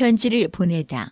편지를 보내다.